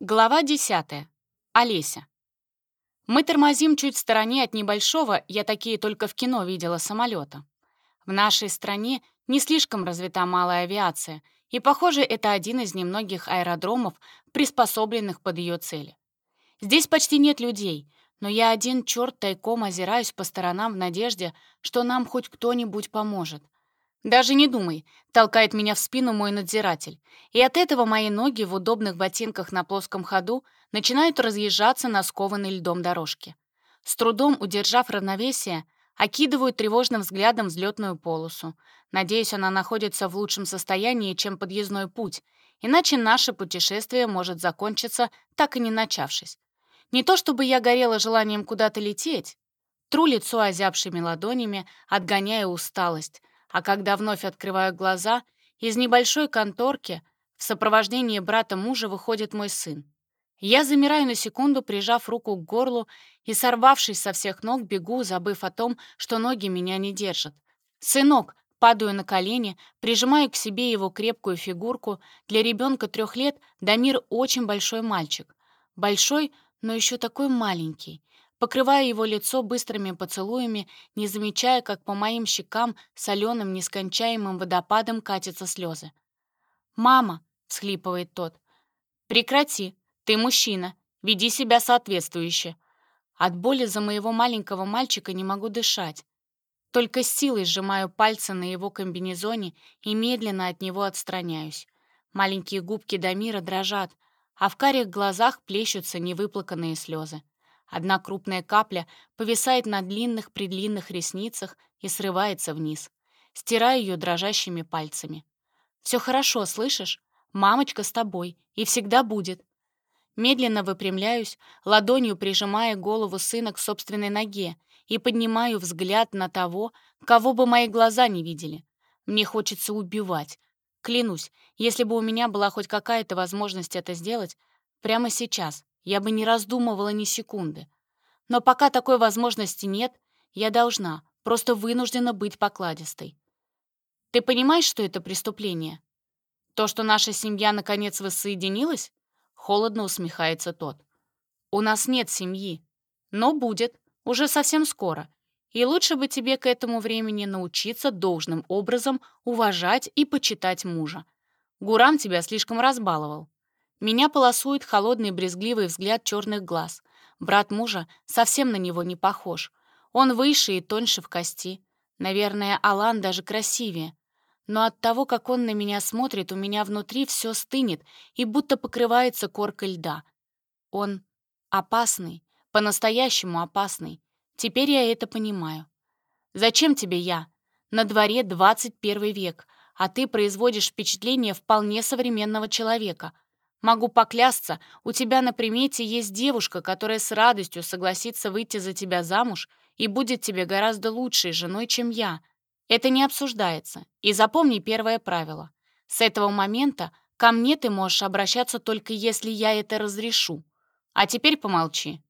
Глава 10. Олеся. Мы тормозим чуть в стороне от небольшого, я такие только в кино видела, самолета. В нашей стране не слишком развита малая авиация, и, похоже, это один из немногих аэродромов, приспособленных под ее цели. Здесь почти нет людей, но я один черт тайком озираюсь по сторонам в надежде, что нам хоть кто-нибудь поможет — «Даже не думай», — толкает меня в спину мой надзиратель. И от этого мои ноги в удобных ботинках на плоском ходу начинают разъезжаться на скованной льдом дорожке. С трудом удержав равновесие, окидываю тревожным взглядом взлетную полосу. Надеюсь, она находится в лучшем состоянии, чем подъездной путь, иначе наше путешествие может закончиться, так и не начавшись. Не то чтобы я горела желанием куда-то лететь. Тру лицо озябшими ладонями, отгоняя усталость — а когда вновь открываю глаза, из небольшой конторки в сопровождении брата мужа выходит мой сын. Я замираю на секунду, прижав руку к горлу и, сорвавшись со всех ног, бегу, забыв о том, что ноги меня не держат. «Сынок!» Падаю на колени, прижимаю к себе его крепкую фигурку. Для ребенка трех лет Дамир очень большой мальчик. Большой, но еще такой маленький покрывая его лицо быстрыми поцелуями, не замечая, как по моим щекам соленым нескончаемым водопадом катятся слезы. «Мама!» — всхлипывает тот. «Прекрати! Ты мужчина! Веди себя соответствующе!» От боли за моего маленького мальчика не могу дышать. Только с силой сжимаю пальцы на его комбинезоне и медленно от него отстраняюсь. Маленькие губки Дамира дрожат, а в карих глазах плещутся невыплаканные слезы. Одна крупная капля повисает на длинных-предлинных ресницах и срывается вниз. Стираю ее дрожащими пальцами. «Все хорошо, слышишь? Мамочка с тобой. И всегда будет». Медленно выпрямляюсь, ладонью прижимая голову сына к собственной ноге и поднимаю взгляд на того, кого бы мои глаза не видели. Мне хочется убивать. Клянусь, если бы у меня была хоть какая-то возможность это сделать, прямо сейчас я бы не раздумывала ни секунды. Но пока такой возможности нет, я должна, просто вынуждена быть покладистой. Ты понимаешь, что это преступление? То, что наша семья наконец воссоединилась? Холодно усмехается тот. У нас нет семьи, но будет, уже совсем скоро. И лучше бы тебе к этому времени научиться должным образом уважать и почитать мужа. Гурам тебя слишком разбаловал. Меня полосует холодный брезгливый взгляд черных глаз. Брат мужа совсем на него не похож. Он выше и тоньше в кости. Наверное, Алан даже красивее. Но от того, как он на меня смотрит, у меня внутри все стынет и будто покрывается коркой льда. Он опасный, по-настоящему опасный. Теперь я это понимаю. Зачем тебе я? На дворе 21 век, а ты производишь впечатление вполне современного человека — Могу поклясться, у тебя на примете есть девушка, которая с радостью согласится выйти за тебя замуж и будет тебе гораздо лучшей женой, чем я. Это не обсуждается. И запомни первое правило. С этого момента ко мне ты можешь обращаться только если я это разрешу. А теперь помолчи».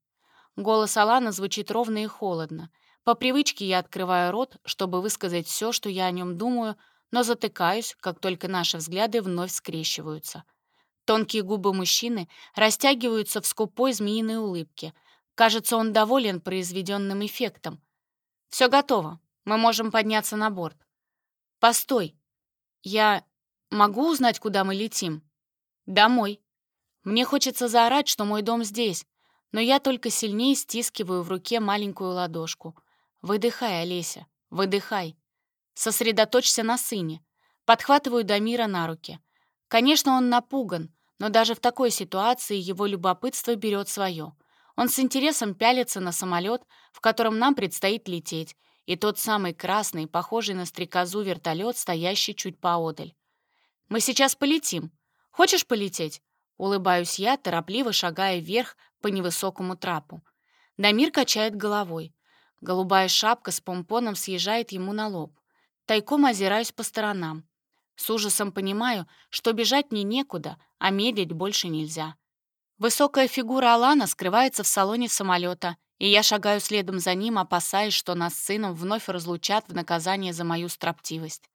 Голос Алана звучит ровно и холодно. По привычке я открываю рот, чтобы высказать все, что я о нем думаю, но затыкаюсь, как только наши взгляды вновь скрещиваются — Тонкие губы мужчины растягиваются в скупой змеиной улыбке. Кажется, он доволен произведенным эффектом. «Все готово. Мы можем подняться на борт». «Постой. Я могу узнать, куда мы летим?» «Домой. Мне хочется заорать, что мой дом здесь, но я только сильнее стискиваю в руке маленькую ладошку. Выдыхай, Олеся, выдыхай. Сосредоточься на сыне. Подхватываю Дамира на руки. Конечно, он напуган, но даже в такой ситуации его любопытство берет свое. Он с интересом пялится на самолет, в котором нам предстоит лететь, и тот самый красный, похожий на стрекозу вертолет, стоящий чуть поодаль. «Мы сейчас полетим. Хочешь полететь?» Улыбаюсь я, торопливо шагая вверх по невысокому трапу. Дамир качает головой. Голубая шапка с помпоном съезжает ему на лоб. Тайком озираюсь по сторонам. С ужасом понимаю, что бежать мне некуда, а медлить больше нельзя. Высокая фигура Алана скрывается в салоне самолета, и я шагаю следом за ним, опасаясь, что нас с сыном вновь разлучат в наказание за мою строптивость.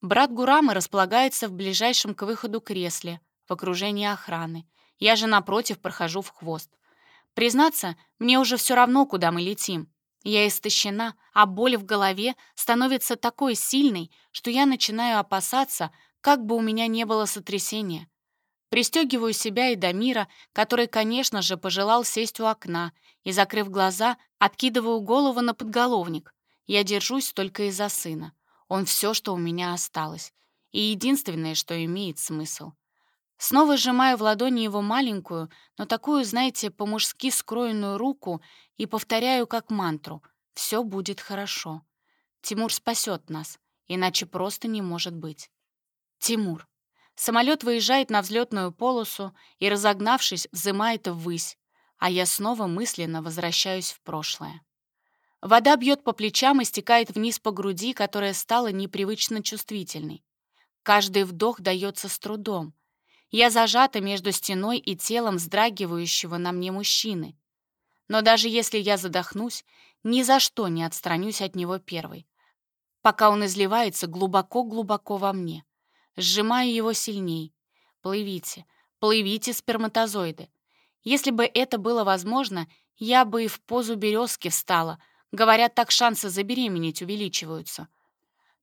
Брат Гурамы располагается в ближайшем к выходу кресле, в окружении охраны. Я же, напротив, прохожу в хвост. Признаться, мне уже все равно, куда мы летим. Я истощена, а боль в голове становится такой сильной, что я начинаю опасаться, как бы у меня не было сотрясения. Пристегиваю себя и Дамира, который, конечно же, пожелал сесть у окна, и, закрыв глаза, откидываю голову на подголовник. Я держусь только из-за сына. Он все, что у меня осталось. И единственное, что имеет смысл. Снова сжимаю в ладони его маленькую, но такую, знаете, по-мужски скроенную руку и повторяю как мантру «Все будет хорошо». Тимур спасет нас, иначе просто не может быть. Тимур. Самолет выезжает на взлетную полосу и, разогнавшись, взымает ввысь, а я снова мысленно возвращаюсь в прошлое. Вода бьет по плечам и стекает вниз по груди, которая стала непривычно чувствительной. Каждый вдох дается с трудом. Я зажата между стеной и телом вздрагивающего на мне мужчины. Но даже если я задохнусь, ни за что не отстранюсь от него первой, пока он изливается глубоко-глубоко во мне. Сжимаю его сильней. Плывите, плывите, сперматозоиды. Если бы это было возможно, я бы и в позу березки встала. Говорят, так шансы забеременеть увеличиваются.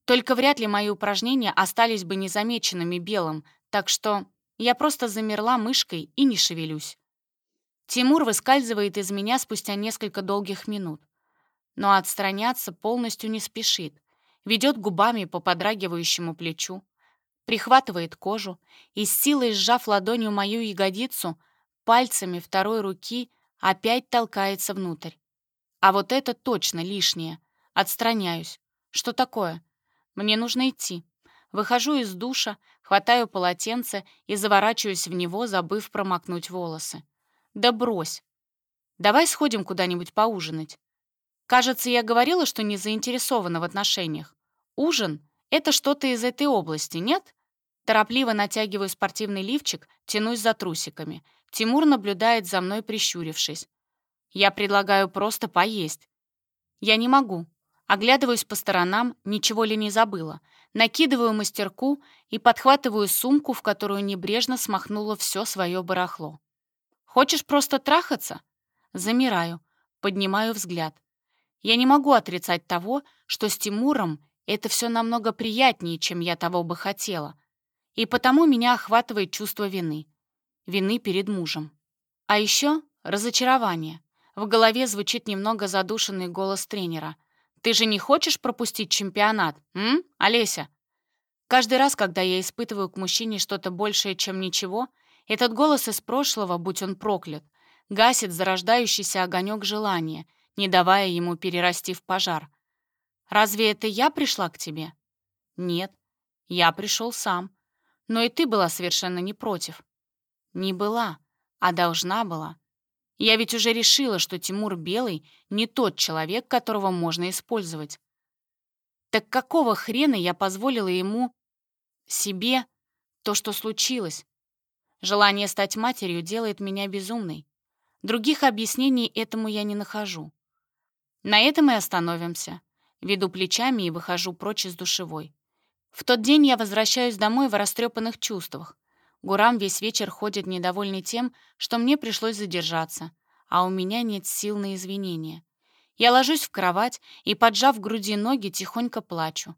Только вряд ли мои упражнения остались бы незамеченными белым, так что я просто замерла мышкой и не шевелюсь. Тимур выскальзывает из меня спустя несколько долгих минут. Но отстраняться полностью не спешит. Ведет губами по подрагивающему плечу, прихватывает кожу и, с силой сжав ладонью мою ягодицу, пальцами второй руки опять толкается внутрь. А вот это точно лишнее. Отстраняюсь. Что такое? Мне нужно идти. Выхожу из душа, хватаю полотенце и заворачиваюсь в него, забыв промокнуть волосы. Да брось. Давай сходим куда-нибудь поужинать. Кажется, я говорила, что не заинтересована в отношениях. Ужин — это что-то из этой области, нет? Торопливо натягиваю спортивный лифчик, тянусь за трусиками. Тимур наблюдает за мной, прищурившись. Я предлагаю просто поесть. Я не могу. Оглядываюсь по сторонам, ничего ли не забыла. Накидываю мастерку и подхватываю сумку, в которую небрежно смахнула все свое барахло. «Хочешь просто трахаться?» Замираю, поднимаю взгляд. Я не могу отрицать того, что с Тимуром это все намного приятнее, чем я того бы хотела. И потому меня охватывает чувство вины. Вины перед мужем. А еще разочарование. В голове звучит немного задушенный голос тренера — ты же не хочешь пропустить чемпионат, м, Олеся?» Каждый раз, когда я испытываю к мужчине что-то большее, чем ничего, этот голос из прошлого, будь он проклят, гасит зарождающийся огонек желания, не давая ему перерасти в пожар. «Разве это я пришла к тебе?» «Нет, я пришел сам. Но и ты была совершенно не против». «Не была, а должна была. Я ведь уже решила, что Тимур Белый не тот человек, которого можно использовать. Так какого хрена я позволила ему, себе, то, что случилось? Желание стать матерью делает меня безумной. Других объяснений этому я не нахожу. На этом и остановимся. Веду плечами и выхожу прочь из душевой. В тот день я возвращаюсь домой в растрепанных чувствах. Гурам весь вечер ходит недовольный тем, что мне пришлось задержаться, а у меня нет сил на извинения. Я ложусь в кровать и, поджав груди ноги, тихонько плачу.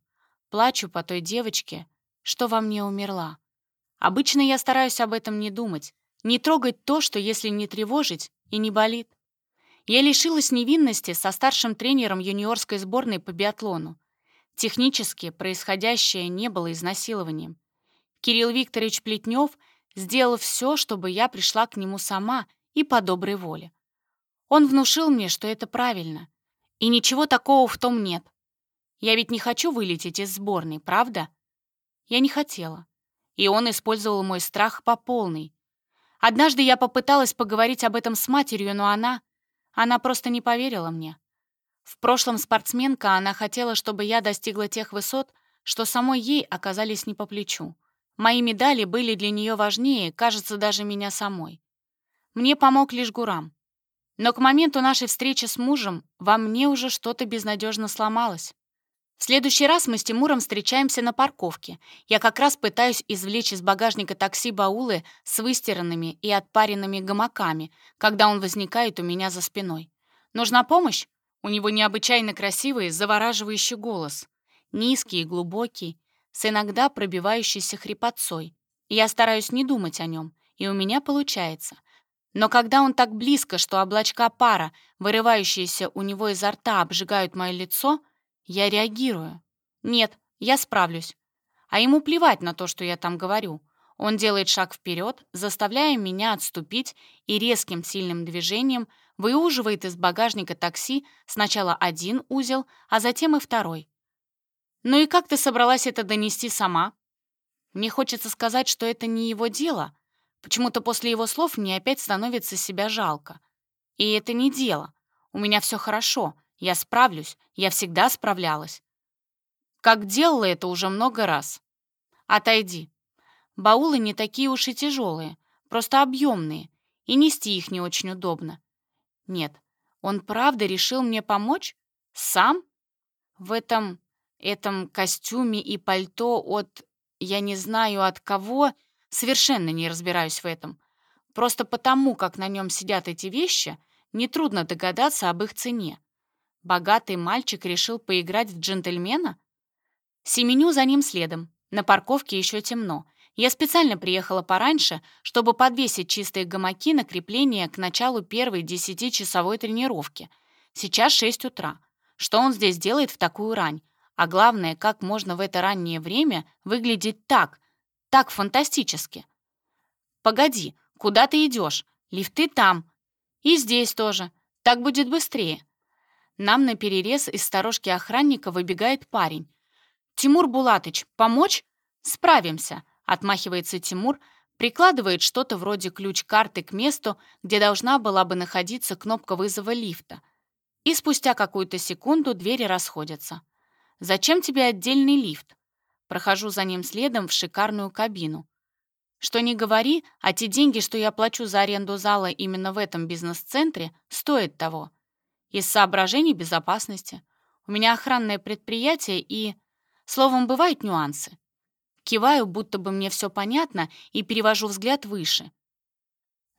Плачу по той девочке, что во мне умерла. Обычно я стараюсь об этом не думать, не трогать то, что если не тревожить, и не болит. Я лишилась невинности со старшим тренером юниорской сборной по биатлону. Технически происходящее не было изнасилованием. Кирилл Викторович Плетнев сделал все, чтобы я пришла к нему сама и по доброй воле. Он внушил мне, что это правильно. И ничего такого в том нет. Я ведь не хочу вылететь из сборной, правда? Я не хотела. И он использовал мой страх по полной. Однажды я попыталась поговорить об этом с матерью, но она... Она просто не поверила мне. В прошлом спортсменка, она хотела, чтобы я достигла тех высот, что самой ей оказались не по плечу. Мои медали были для нее важнее, кажется, даже меня самой. Мне помог лишь Гурам. Но к моменту нашей встречи с мужем во мне уже что-то безнадежно сломалось. В следующий раз мы с Тимуром встречаемся на парковке. Я как раз пытаюсь извлечь из багажника такси баулы с выстиранными и отпаренными гамаками, когда он возникает у меня за спиной. «Нужна помощь?» У него необычайно красивый, завораживающий голос. Низкий и глубокий, с иногда пробивающейся хрипотцой. Я стараюсь не думать о нем, и у меня получается. Но когда он так близко, что облачка пара, вырывающиеся у него изо рта, обжигают мое лицо, я реагирую. Нет, я справлюсь. А ему плевать на то, что я там говорю. Он делает шаг вперед, заставляя меня отступить и резким сильным движением выуживает из багажника такси сначала один узел, а затем и второй. «Ну и как ты собралась это донести сама?» Мне хочется сказать, что это не его дело. Почему-то после его слов мне опять становится себя жалко. И это не дело. У меня все хорошо. Я справлюсь. Я всегда справлялась. Как делала это уже много раз. Отойди. Баулы не такие уж и тяжелые, просто объемные, и нести их не очень удобно. Нет, он правда решил мне помочь? Сам? В этом... этом костюме и пальто от... я не знаю от кого, совершенно не разбираюсь в этом. Просто потому, как на нем сидят эти вещи, нетрудно догадаться об их цене. Богатый мальчик решил поиграть в джентльмена? Семеню за ним следом. На парковке еще темно. Я специально приехала пораньше, чтобы подвесить чистые гамаки на крепление к началу первой десятичасовой тренировки. Сейчас 6 утра. Что он здесь делает в такую рань? А главное, как можно в это раннее время выглядеть так, так фантастически? Погоди, куда ты идешь? Лифты там. И здесь тоже. Так будет быстрее. Нам на перерез из сторожки охранника выбегает парень. «Тимур Булатыч, помочь?» «Справимся», Отмахивается Тимур, прикладывает что-то вроде ключ-карты к месту, где должна была бы находиться кнопка вызова лифта. И спустя какую-то секунду двери расходятся. «Зачем тебе отдельный лифт?» Прохожу за ним следом в шикарную кабину. Что не говори, а те деньги, что я плачу за аренду зала именно в этом бизнес-центре, стоят того. Из соображений безопасности. У меня охранное предприятие и... Словом, бывают нюансы. Киваю, будто бы мне все понятно, и перевожу взгляд выше.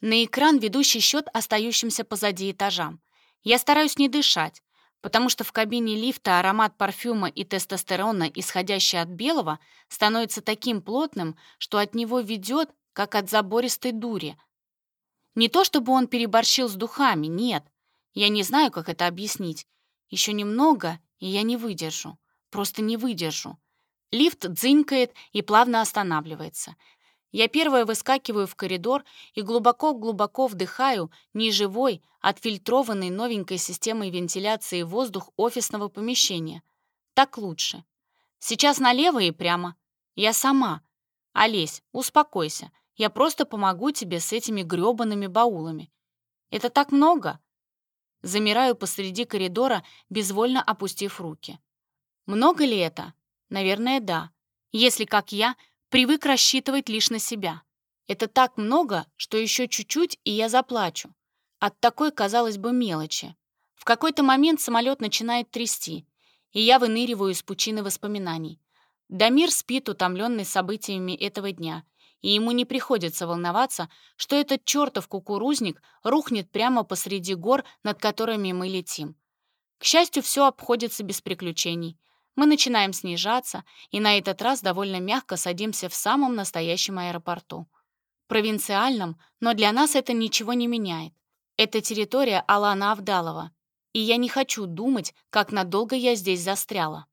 На экран ведущий счет остающимся позади этажам. Я стараюсь не дышать, потому что в кабине лифта аромат парфюма и тестостерона, исходящий от белого, становится таким плотным, что от него ведет, как от забористой дури. Не то чтобы он переборщил с духами, нет. Я не знаю, как это объяснить. Еще немного, и я не выдержу. Просто не выдержу. Лифт дзынькает и плавно останавливается. Я первая выскакиваю в коридор и глубоко-глубоко вдыхаю неживой, отфильтрованный новенькой системой вентиляции воздух офисного помещения. Так лучше. Сейчас налево и прямо. Я сама. Олесь, успокойся. Я просто помогу тебе с этими грёбаными баулами. Это так много? Замираю посреди коридора, безвольно опустив руки. Много ли это? Наверное, да. Если, как я, привык рассчитывать лишь на себя. Это так много, что еще чуть-чуть, и я заплачу. От такой, казалось бы, мелочи. В какой-то момент самолет начинает трясти, и я выныриваю из пучины воспоминаний. Дамир спит, утомленный событиями этого дня, и ему не приходится волноваться, что этот чертов кукурузник рухнет прямо посреди гор, над которыми мы летим. К счастью, все обходится без приключений. Мы начинаем снижаться, и на этот раз довольно мягко садимся в самом настоящем аэропорту. Провинциальном, но для нас это ничего не меняет. Это территория Алана Авдалова, и я не хочу думать, как надолго я здесь застряла.